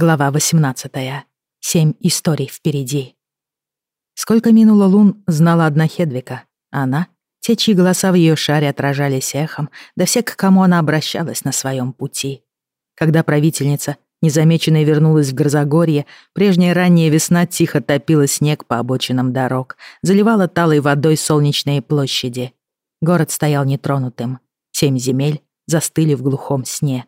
Глава 18. Семь историй впереди. Сколько минуло лун, знала одна Хедвика. Она, те, чьи голоса в ее шаре отражались эхом, да все, к кому она обращалась на своем пути. Когда правительница, незамеченная, вернулась в Грозогорье, прежняя ранняя весна тихо топила снег по обочинам дорог, заливала талой водой солнечные площади. Город стоял нетронутым. Семь земель застыли в глухом сне.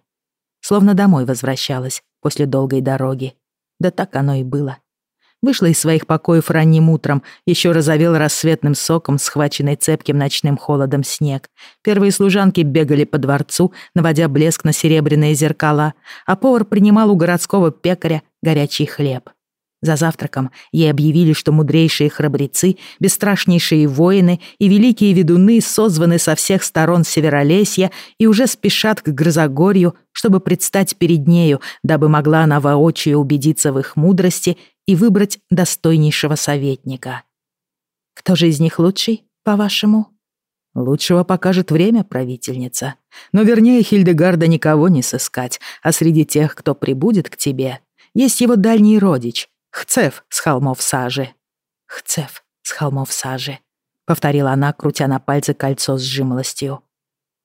Словно домой возвращалась, после долгой дороги. Да так оно и было. Вышла из своих покоев ранним утром, еще разовел рассветным соком, схваченный цепким ночным холодом снег. Первые служанки бегали по дворцу, наводя блеск на серебряные зеркала, а повар принимал у городского пекаря горячий хлеб. За завтраком ей объявили, что мудрейшие храбрецы, бесстрашнейшие воины и великие ведуны созваны со всех сторон Северолесья и уже спешат к Грозогорью, чтобы предстать перед нею, дабы могла она воочию убедиться в их мудрости и выбрать достойнейшего советника. Кто же из них лучший, по-вашему? Лучшего покажет время, правительница. Но вернее Хильдегарда никого не сыскать, а среди тех, кто прибудет к тебе, есть его дальний родич, Хцев с холмов сажи. Хцев с холмов сажи, повторила она, крутя на пальце кольцо с жимолостью.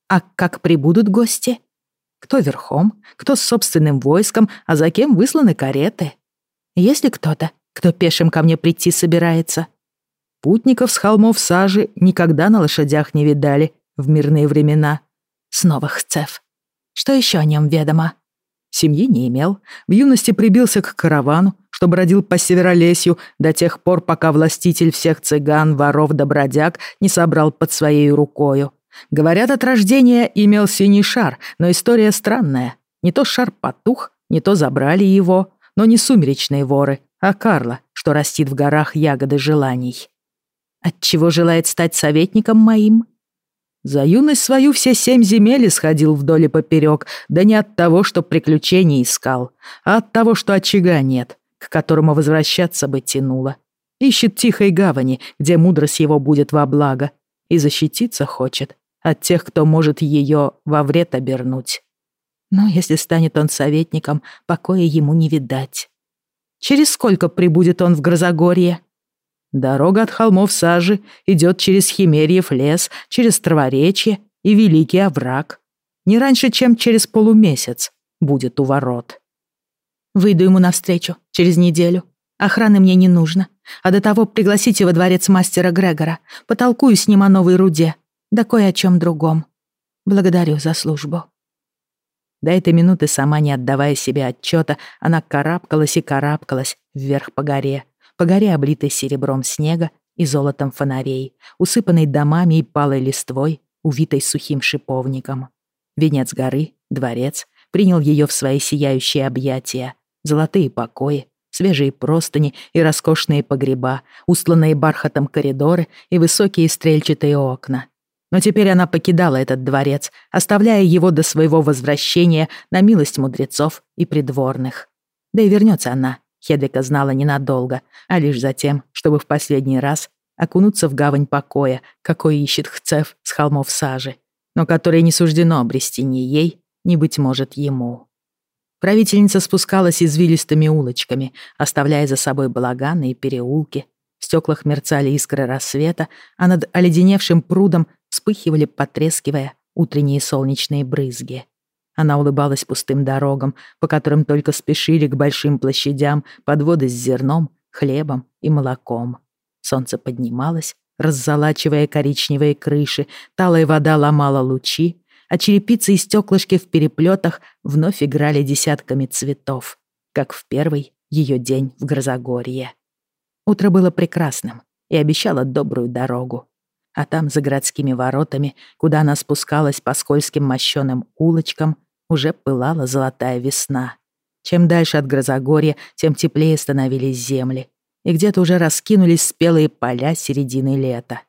А как прибудут гости? Кто верхом, кто с собственным войском, а за кем высланы кареты? Есть ли кто-то, кто пешим ко мне прийти собирается? Путников с холмов сажи никогда на лошадях не видали в мирные времена. Снова Хцев. Что еще о нем ведомо? Семьи не имел, в юности прибился к каравану, что бродил по Северолесью до тех пор, пока властитель всех цыган, воров да бродяг не собрал под своей рукою. Говорят, от рождения имел синий шар, но история странная. Не то шар потух, не то забрали его, но не сумеречные воры, а Карла, что растит в горах ягоды желаний. Отчего желает стать советником моим? За юность свою все семь земель исходил вдоль и поперек, да не от того, что приключений искал, а от того, что очага нет, к которому возвращаться бы тянуло. Ищет тихой гавани, где мудрость его будет во благо, и защититься хочет от тех, кто может ее во вред обернуть. Но если станет он советником, покоя ему не видать. Через сколько прибудет он в Грозогорье? Дорога от холмов сажи идет через Химерьев лес, через Траворечье и Великий овраг. Не раньше, чем через полумесяц будет у ворот. Выйду ему навстречу через неделю. Охраны мне не нужно. А до того пригласите во дворец мастера Грегора. Потолкую с ним о новой руде. Да кое о чем другом. Благодарю за службу. До этой минуты, сама не отдавая себе отчета, она карабкалась и карабкалась вверх по горе, по горе, облитой серебром снега и золотом фонарей, усыпанной домами и палой листвой, увитой сухим шиповником. Венец горы, дворец, принял ее в свои сияющие объятия, золотые покои, свежие простыни и роскошные погреба, устланные бархатом коридоры и высокие стрельчатые окна. Но теперь она покидала этот дворец, оставляя его до своего возвращения на милость мудрецов и придворных. Да и вернется она Хедвика знала ненадолго, а лишь за тем, чтобы в последний раз окунуться в гавань покоя, какой ищет Хцев с холмов сажи, но которой не суждено обрести ни ей, ни, быть может, ему. Правительница спускалась извилистыми улочками, оставляя за собой балаганы и переулки. В стеклах мерцали искры рассвета, а над оледеневшим прудом вспыхивали, потрескивая, утренние солнечные брызги. Она улыбалась пустым дорогам, по которым только спешили к большим площадям подводы с зерном, хлебом и молоком. Солнце поднималось, раззолачивая коричневые крыши, талая вода ломала лучи, а черепицы и стеклышки в переплетах вновь играли десятками цветов, как в первый ее день в Грозогорье. Утро было прекрасным и обещало добрую дорогу. А там, за городскими воротами, куда она спускалась по скользким мощеным улочкам, уже пылала золотая весна. Чем дальше от Грозогорья, тем теплее становились земли, и где-то уже раскинулись спелые поля середины лета.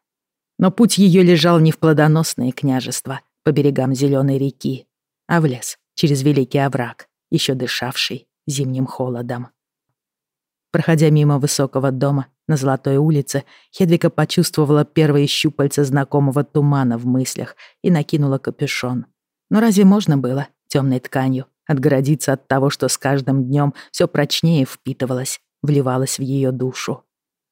Но путь ее лежал не в плодоносные княжества по берегам зеленой реки, а в лес, через великий овраг, еще дышавший зимним холодом. Проходя мимо высокого дома на Золотой улице, Хедвика почувствовала первые щупальца знакомого тумана в мыслях и накинула капюшон. Но разве можно было темной тканью отгородиться от того, что с каждым днем все прочнее впитывалось, вливалось в ее душу.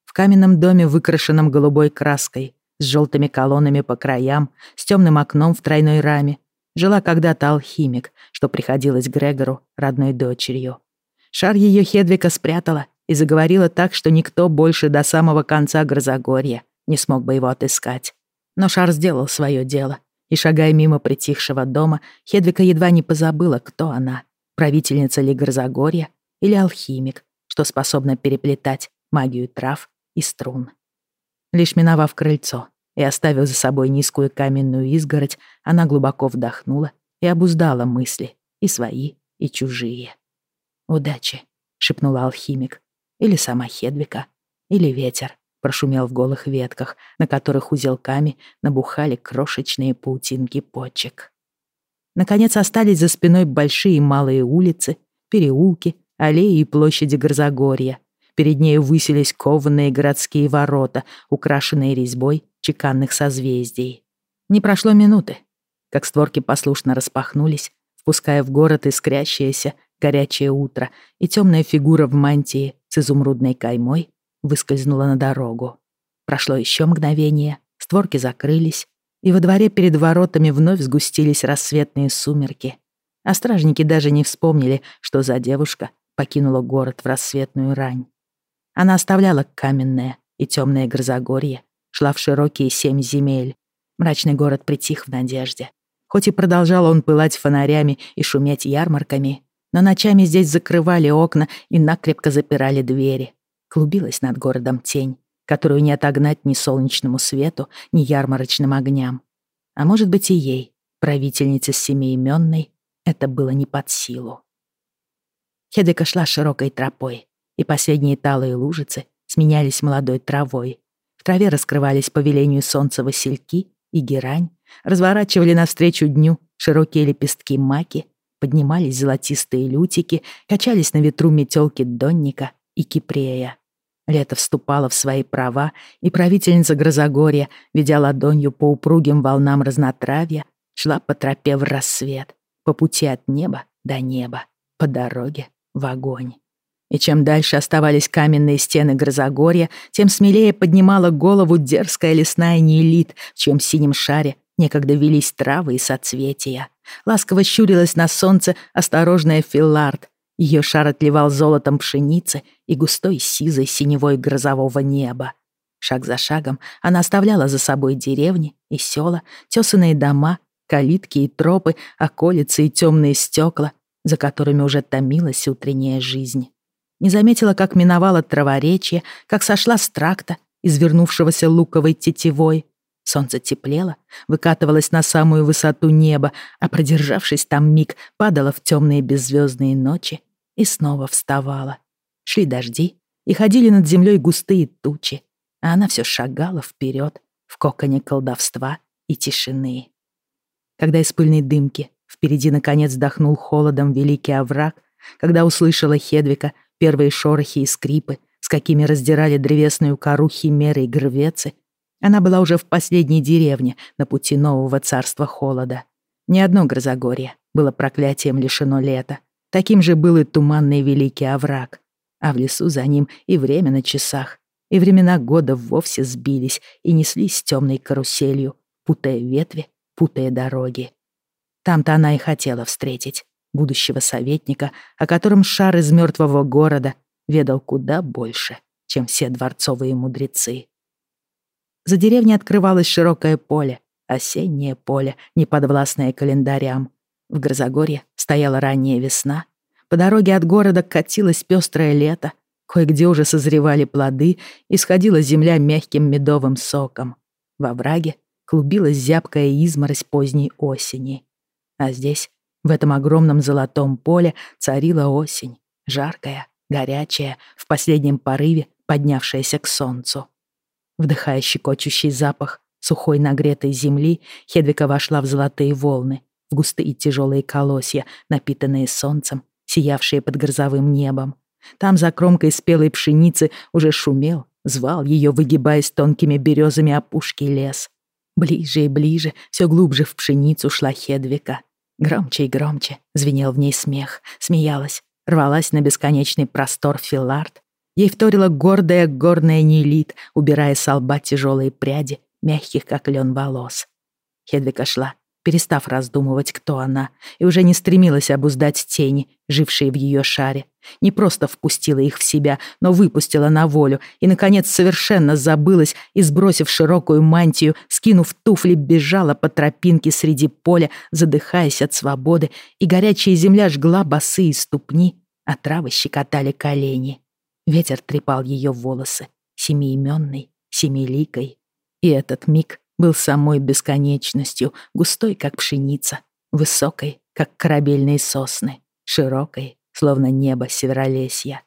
В каменном доме, выкрашенном голубой краской, с желтыми колоннами по краям, с темным окном в тройной раме, жила когда-то алхимик, что приходилось Грегору родной дочерью. Шар ее Хедвика спрятала и заговорила так, что никто больше до самого конца Грозогорья не смог бы его отыскать. Но Шар сделал свое дело, и, шагая мимо притихшего дома, Хедвика едва не позабыла, кто она — правительница ли Грозогорья или алхимик, что способна переплетать магию трав и струн. Лишь миновав крыльцо и оставив за собой низкую каменную изгородь, она глубоко вдохнула и обуздала мысли, и свои, и чужие. «Удачи», — шепнула алхимик, или сама Хедвика, или ветер, прошумел в голых ветках, на которых узелками набухали крошечные паутинки почек. Наконец остались за спиной большие и малые улицы, переулки, аллеи и площади Грозогорья. Перед нею высились кованые городские ворота, украшенные резьбой чеканных созвездий. Не прошло минуты, как створки послушно распахнулись, впуская в город искрящееся горячее утро, и темная фигура в мантии с изумрудной каймой выскользнула на дорогу. Прошло еще мгновение, створки закрылись, и во дворе перед воротами вновь сгустились рассветные сумерки. А стражники даже не вспомнили, что за девушка покинула город в рассветную рань. Она оставляла каменное и темное грозогорье, шла в широкие семь земель. Мрачный город притих в надежде. Хоть и продолжал он пылать фонарями и шуметь ярмарками, но ночами здесь закрывали окна и накрепко запирали двери. Клубилась над городом тень, которую не отогнать ни солнечному свету, ни ярмарочным огням. А может быть и ей, правительнице семиименной, это было не под силу. Хедека шла широкой тропой, и последние талые лужицы сменялись молодой травой. В траве раскрывались по велению солнца васильки и герань, разворачивали навстречу дню широкие лепестки маки, поднимались золотистые лютики, качались на ветру метелки донника и кипрея. Лето вступало в свои права, и правительница Грозогорья, ведя ладонью по упругим волнам разнотравья, шла по тропе в рассвет, по пути от неба до неба, по дороге в огонь. И чем дальше оставались каменные стены Грозогорья, тем смелее поднимала голову дерзкая лесная неэлит, в чьем синем шаре некогда велись травы и соцветия. Ласково щурилась на солнце осторожная Филлард, ее шар отливал золотом пшеницы и густой сизой синевой грозового неба. Шаг за шагом она оставляла за собой деревни и села, тесанные дома, калитки и тропы, околицы и темные стекла, за которыми уже томилась утренняя жизнь. Не заметила, как миновала траворечье, как сошла с тракта, извернувшегося луковой тетивой, Солнце теплело, выкатывалось на самую высоту неба, а продержавшись там миг, падало в темные беззвездные ночи и снова вставало. Шли дожди, и ходили над землей густые тучи, а она все шагала вперед в коконе колдовства и тишины. Когда из пыльной дымки впереди наконец вдохнул холодом великий овраг, когда услышала Хедвика первые шорохи и скрипы, с какими раздирали древесную кору химеры и грвецы, она была уже в последней деревне на пути нового царства холода. Ни одно грозогорье было проклятием лишено лета. Таким же был и туманный великий овраг. А в лесу за ним и время на часах, и времена года вовсе сбились и неслись темной каруселью, путая ветви, путая дороги. Там-то она и хотела встретить будущего советника, о котором шар из мертвого города ведал куда больше, чем все дворцовые мудрецы. За деревней открывалось широкое поле, осеннее поле, неподвластное календарям. В Грозогорье стояла ранняя весна. По дороге от города катилось пестрое лето. Кое-где уже созревали плоды, и сходила земля мягким медовым соком. Во враге клубилась зябкая изморозь поздней осени. А здесь, в этом огромном золотом поле, царила осень, жаркая, горячая, в последнем порыве поднявшаяся к солнцу. Вдыхая щекочущий запах сухой нагретой земли, Хедвика вошла в золотые волны, в густые тяжелые колосья, напитанные солнцем, сиявшие под грозовым небом. Там за кромкой спелой пшеницы уже шумел, звал ее, выгибаясь тонкими березами опушки лес. Ближе и ближе, все глубже в пшеницу шла Хедвика. Громче и громче звенел в ней смех, смеялась, рвалась на бесконечный простор Филард. Ей вторила гордая горная Нелит, убирая с лба тяжелые пряди, мягких, как лен волос. Хедвика шла, перестав раздумывать, кто она, и уже не стремилась обуздать тени, жившие в ее шаре. Не просто впустила их в себя, но выпустила на волю и, наконец, совершенно забылась и, сбросив широкую мантию, скинув туфли, бежала по тропинке среди поля, задыхаясь от свободы, и горячая земля жгла босые ступни, а травы щекотали колени. Ветер трепал ее волосы, семиименной, семиликой. И этот миг был самой бесконечностью, густой, как пшеница, высокой, как корабельные сосны, широкой, словно небо северолесья.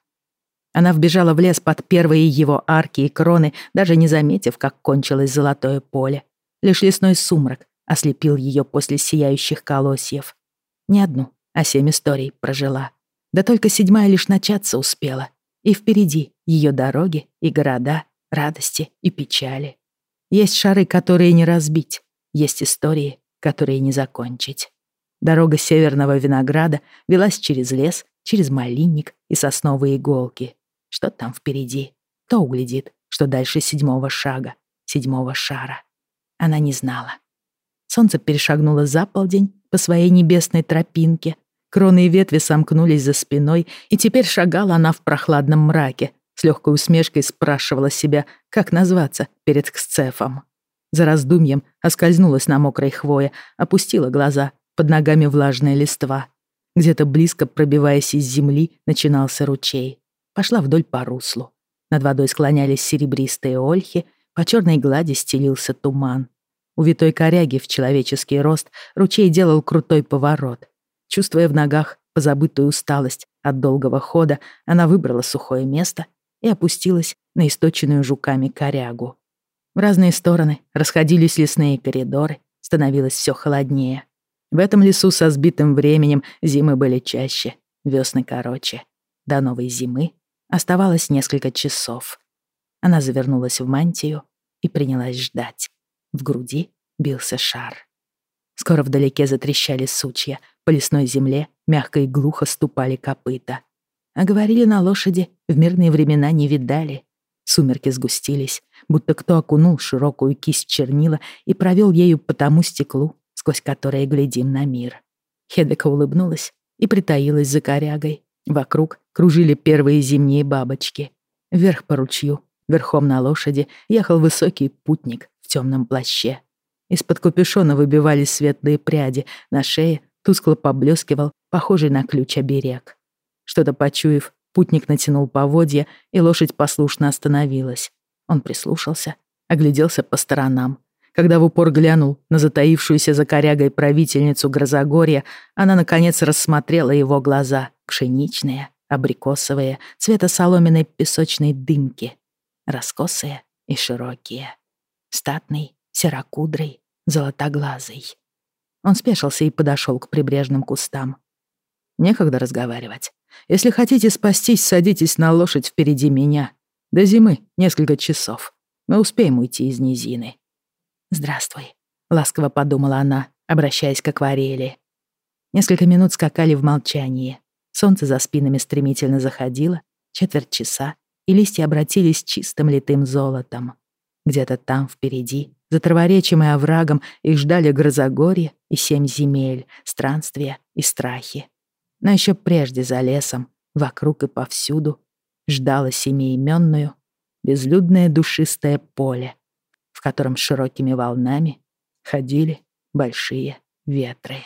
Она вбежала в лес под первые его арки и кроны, даже не заметив, как кончилось золотое поле. Лишь лесной сумрак ослепил ее после сияющих колосьев. Не одну, а семь историй прожила. Да только седьмая лишь начаться успела. И впереди ее дороги и города, радости и печали. Есть шары, которые не разбить, есть истории, которые не закончить. Дорога северного винограда велась через лес, через малинник и сосновые иголки. Что там впереди? Кто углядит, что дальше седьмого шага, седьмого шара? Она не знала. Солнце перешагнуло за полдень по своей небесной тропинке. Кроны и ветви сомкнулись за спиной, и теперь шагала она в прохладном мраке, с легкой усмешкой спрашивала себя, как назваться перед Ксцефом. За раздумьем оскользнулась на мокрой хвое, опустила глаза, под ногами влажная листва. Где-то близко, пробиваясь из земли, начинался ручей. Пошла вдоль по руслу. Над водой склонялись серебристые ольхи, по черной глади стелился туман. У витой коряги в человеческий рост ручей делал крутой поворот. Чувствуя в ногах позабытую усталость от долгого хода, она выбрала сухое место и опустилась на источенную жуками корягу. В разные стороны расходились лесные коридоры, становилось все холоднее. В этом лесу со сбитым временем зимы были чаще, весны короче. До новой зимы оставалось несколько часов. Она завернулась в мантию и принялась ждать. В груди бился шар. Скоро вдалеке затрещали сучья, по лесной земле мягко и глухо ступали копыта. А говорили на лошади, в мирные времена не видали. Сумерки сгустились, будто кто окунул широкую кисть чернила и провел ею по тому стеклу, сквозь которое глядим на мир. Хедвика улыбнулась и притаилась за корягой. Вокруг кружили первые зимние бабочки. Вверх по ручью, верхом на лошади, ехал высокий путник в темном плаще. Из-под капюшона выбивались светлые пряди, на шее тускло поблескивал, похожий на ключ оберег. Что-то почуяв, путник натянул поводья, и лошадь послушно остановилась. Он прислушался, огляделся по сторонам. Когда в упор глянул на затаившуюся за корягой правительницу Грозогорья, она, наконец, рассмотрела его глаза, пшеничные, абрикосовые, цвета соломенной песочной дымки, раскосые и широкие. Статный, серокудрый, золотоглазый. Он спешился и подошел к прибрежным кустам. Некогда разговаривать. Если хотите спастись, садитесь на лошадь впереди меня. До зимы несколько часов. Мы успеем уйти из низины». «Здравствуй», — ласково подумала она, обращаясь к акварели. Несколько минут скакали в молчании. Солнце за спинами стремительно заходило, четверть часа, и листья обратились чистым литым золотом. Где-то там, впереди, за траворечием и оврагом, их ждали грозогорье и семь земель, странствия и страхи. Но еще прежде за лесом, вокруг и повсюду, ждало семиименную, безлюдное душистое поле, в котором широкими волнами ходили большие ветры.